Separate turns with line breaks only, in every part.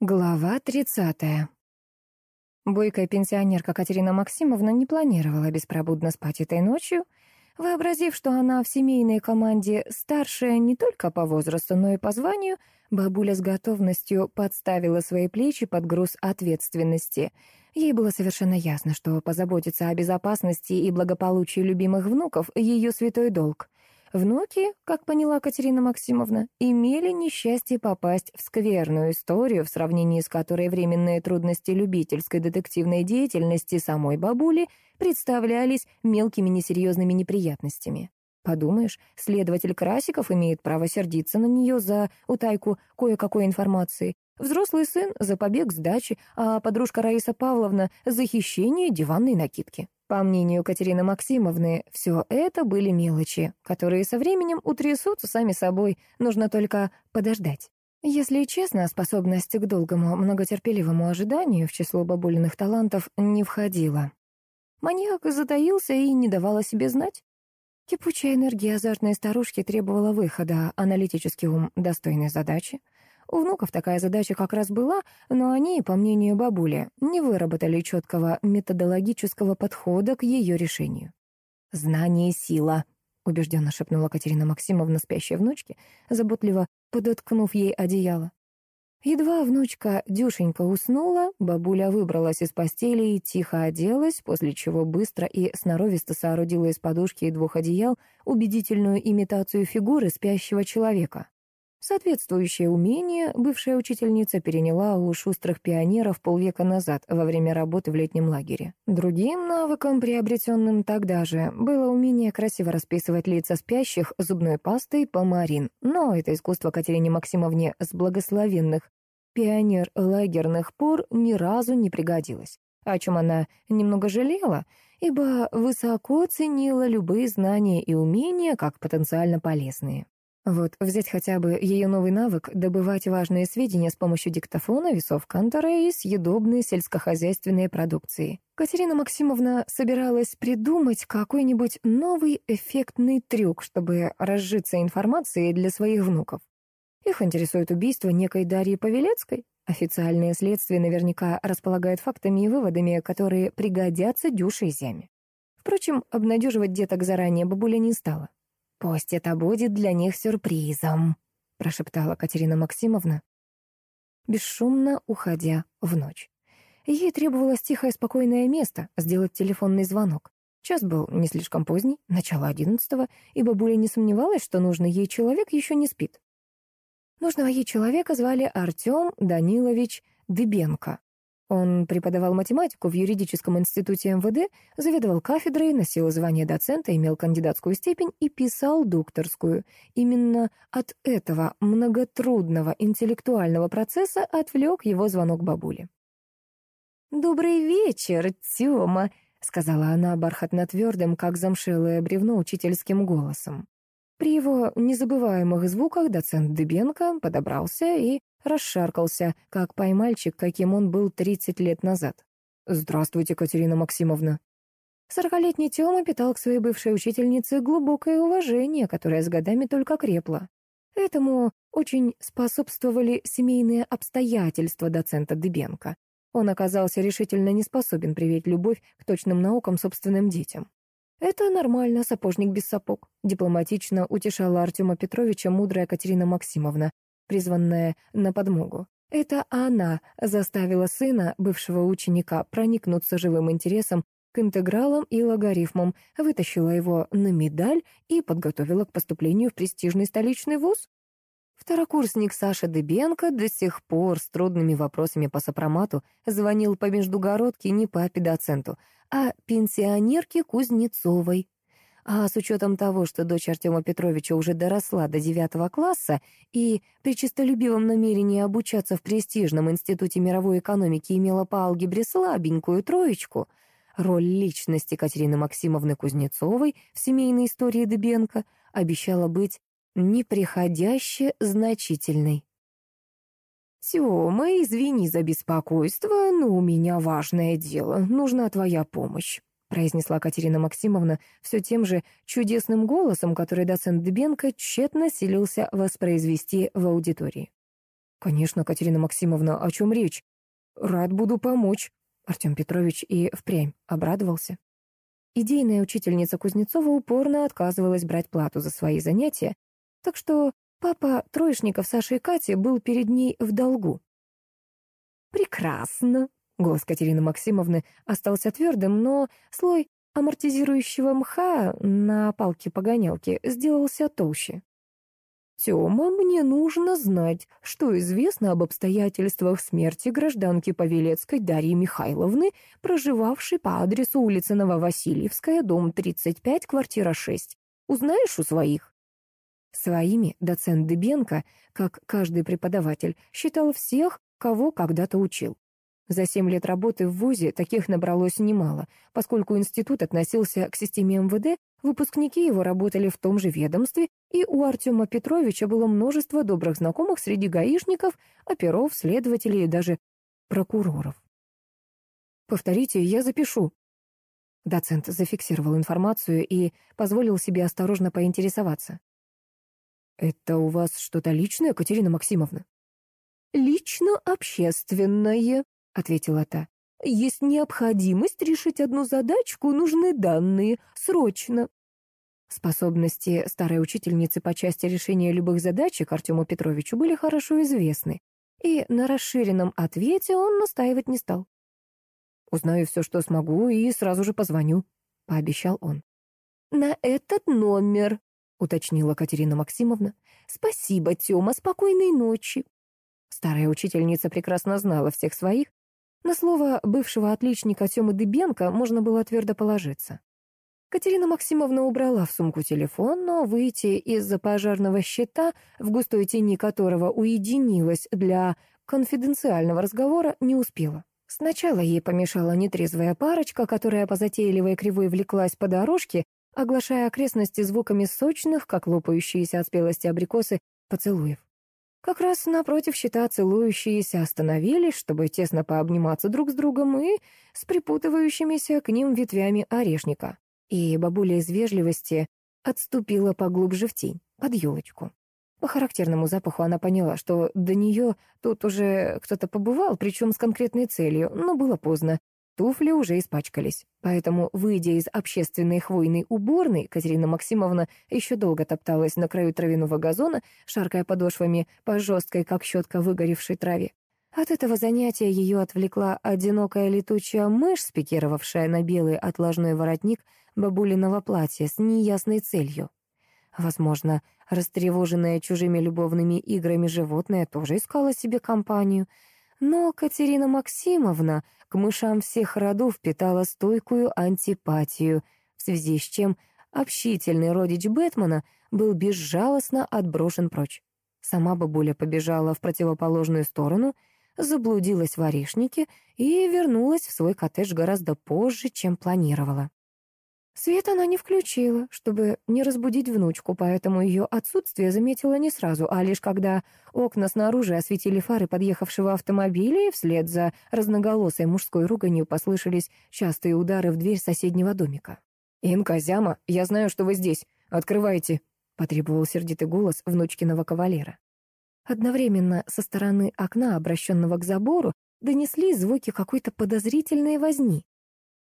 Глава 30. Бойкая пенсионерка Катерина Максимовна не планировала беспробудно спать этой ночью, вообразив, что она в семейной команде старшая не только по возрасту, но и по званию, бабуля с готовностью подставила свои плечи под груз ответственности. Ей было совершенно ясно, что позаботиться о безопасности и благополучии любимых внуков — ее святой долг. Внуки, как поняла Катерина Максимовна, имели несчастье попасть в скверную историю, в сравнении с которой временные трудности любительской детективной деятельности самой бабули представлялись мелкими несерьезными неприятностями. Подумаешь, следователь Красиков имеет право сердиться на нее за утайку кое-какой информации, взрослый сын за побег с дачи, а подружка Раиса Павловна за хищение диванной накидки. По мнению Катерины Максимовны, все это были мелочи, которые со временем утрясутся сами собой, нужно только подождать. Если честно, способность к долгому, многотерпеливому ожиданию в число бабулиных талантов не входила. Маньяк затаился и не давал о себе знать. Кипучая энергия азартной старушки требовала выхода, аналитический ум достойной задачи — у внуков такая задача как раз была, но они, по мнению бабули, не выработали четкого методологического подхода к ее решению. «Знание — сила», — убежденно шепнула Катерина Максимовна спящей внучке, заботливо подоткнув ей одеяло. Едва внучка Дюшенька уснула, бабуля выбралась из постели и тихо оделась, после чего быстро и сноровисто соорудила из подушки и двух одеял убедительную имитацию фигуры спящего человека. Соответствующее умение бывшая учительница переняла у шустрых пионеров полвека назад во время работы в летнем лагере. Другим навыком, приобретенным тогда же, было умение красиво расписывать лица спящих зубной пастой помарин. Но это искусство Катерине Максимовне с благословенных пионер лагерных пор ни разу не пригодилось, о чем она немного жалела, ибо высоко ценила любые знания и умения как потенциально полезные. Вот, взять хотя бы ее новый навык — добывать важные сведения с помощью диктофона, весов Кантора и съедобной сельскохозяйственной продукции. Катерина Максимовна собиралась придумать какой-нибудь новый эффектный трюк, чтобы разжиться информацией для своих внуков. Их интересует убийство некой Дарьи Павелецкой. Официальное следствие наверняка располагает фактами и выводами, которые пригодятся Дюше и. Впрочем, обнадеживать деток заранее бабуля не стала. «Пусть это будет для них сюрпризом», — прошептала Катерина Максимовна, бесшумно уходя в ночь. Ей требовалось тихое спокойное место, сделать телефонный звонок. Час был не слишком поздний, начало одиннадцатого, и бабуля не сомневалась, что нужный ей человек еще не спит. Нужного ей человека звали Артем Данилович Дыбенко. Он преподавал математику в юридическом институте МВД, заведовал кафедрой, носил звание доцента, имел кандидатскую степень и писал докторскую. Именно от этого многотрудного интеллектуального процесса отвлек его звонок бабуле. «Добрый вечер, Тёма», — сказала она бархатно-твердым, как замшелое бревно, учительским голосом. При его незабываемых звуках доцент Дыбенко подобрался и расшаркался, как поймальчик, каким он был 30 лет назад. «Здравствуйте, Катерина Максимовна». Сорокалетний Тёма питал к своей бывшей учительнице глубокое уважение, которое с годами только крепло. Этому очень способствовали семейные обстоятельства доцента Дыбенко. Он оказался решительно не способен привить любовь к точным наукам собственным детям. «Это нормально, сапожник без сапог», — дипломатично утешала Артема Петровича мудрая Катерина Максимовна, призванная на подмогу. Это она заставила сына, бывшего ученика, проникнуться живым интересом к интегралам и логарифмам, вытащила его на медаль и подготовила к поступлению в престижный столичный вуз. Второкурсник Саша Дыбенко до сих пор с трудными вопросами по сопромату звонил по междугородке не папе-доценту, а пенсионерке Кузнецовой, а с учетом того, что дочь Артема Петровича уже доросла до девятого класса и при честолюбивом намерении обучаться в престижном институте мировой экономики имела по алгебре слабенькую троечку, роль личности Катерины Максимовны Кузнецовой в семейной истории Дыбенко обещала быть неприходяще значительной. «Тёма, извини за беспокойство, но у меня важное дело, нужна твоя помощь» произнесла Катерина Максимовна все тем же чудесным голосом, который доцент Дбенко тщетно силился воспроизвести в аудитории. «Конечно, Катерина Максимовна, о чем речь? Рад буду помочь». Артем Петрович и впрямь обрадовался. Идейная учительница Кузнецова упорно отказывалась брать плату за свои занятия, так что папа троечников Саши и Кати был перед ней в долгу. «Прекрасно!» — голос Катерины Максимовны остался твердым, но слой амортизирующего мха на палке-погонялке сделался толще. «Тёма, мне нужно знать, что известно об обстоятельствах смерти гражданки Павелецкой Дарьи Михайловны, проживавшей по адресу улица Нововасильевская, дом 35, квартира 6. Узнаешь у своих?» Своими доцент Дыбенко, как каждый преподаватель, считал всех, кого когда-то учил. За семь лет работы в ВУЗе таких набралось немало. Поскольку институт относился к системе МВД, выпускники его работали в том же ведомстве, и у Артема Петровича было множество добрых знакомых среди гаишников, оперов, следователей и даже прокуроров. «Повторите, я запишу». Доцент зафиксировал информацию и позволил себе осторожно поинтересоваться. «Это у вас что-то личное, Катерина Максимовна?» «Лично-общественное», — ответила та. «Есть необходимость решить одну задачку, нужны данные, срочно». Способности старой учительницы по части решения любых задачек Артему Петровичу были хорошо известны, и на расширенном ответе он настаивать не стал. «Узнаю все, что смогу, и сразу же позвоню», — пообещал он. «На этот номер», — уточнила Катерина Максимовна. «Спасибо, Тёма, спокойной ночи». Старая учительница прекрасно знала всех своих, на слово бывшего отличника Тёмы Дыбенко можно было твердо положиться. Катерина Максимовна убрала в сумку телефон, но выйти из-за пожарного щита, в густой тени которого уединилась для конфиденциального разговора, не успела. Сначала ей помешала нетрезвая парочка, которая по затейливой кривой влеклась по дорожке, оглашая окрестности звуками сочных, как лопающиеся от спелости абрикосы, поцелуев. Как раз напротив щита целующиеся остановились, чтобы тесно пообниматься друг с другом и с припутывающимися к ним ветвями орешника. И бабуля из вежливости отступила поглубже в тень, под елочку. По характерному запаху она поняла, что до нее тут уже кто-то побывал, причем с конкретной целью, но было поздно. Туфли уже испачкались, поэтому, выйдя из общественной хвойной уборной, Катерина Максимовна еще долго топталась на краю травяного газона, шаркая подошвами по жесткой, как щетка, выгоревшей траве. От этого занятия ее отвлекла одинокая летучая мышь, спикировавшая на белый отложной воротник бабулиного платья с неясной целью. Возможно, растревоженное чужими любовными играми животное тоже искало себе компанию — но Катерина Максимовна к мышам всех родов питала стойкую антипатию, в связи с чем общительный родич Бэтмена был безжалостно отброшен прочь. Сама бабуля побежала в противоположную сторону, заблудилась в орешнике и вернулась в свой коттедж гораздо позже, чем планировала. Свет она не включила, чтобы не разбудить внучку, поэтому ее отсутствие заметила не сразу, а лишь когда окна снаружи осветили фары подъехавшего автомобиля, и вслед за разноголосой мужской руганью послышались частые удары в дверь соседнего домика. «Инка, Зяма, я знаю, что вы здесь. Открывайте!» — потребовал сердитый голос внучкиного кавалера. Одновременно со стороны окна, обращенного к забору, донесли звуки какой-то подозрительной возни.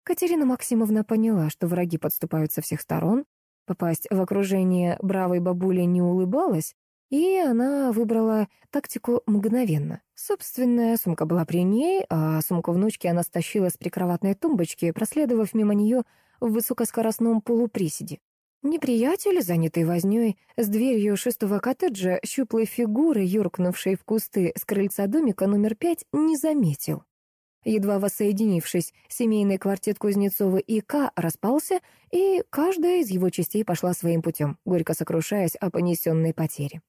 Катерина Максимовна поняла, что враги подступают со всех сторон. Попасть в окружение бравой бабули не улыбалась, и она выбрала тактику мгновенно. Собственная сумка была при ней, а сумку внучки она стащила с прикроватной тумбочки, проследовав мимо нее в высокоскоростном полуприседе. Неприятель, занятый вознёй, с дверью шестого коттеджа, щуплой фигуры, юркнувшей в кусты с крыльца домика номер пять, не заметил. Едва воссоединившись, семейный квартет Кузнецова и К распался, и каждая из его частей пошла своим путем, горько сокрушаясь о понесенной потере.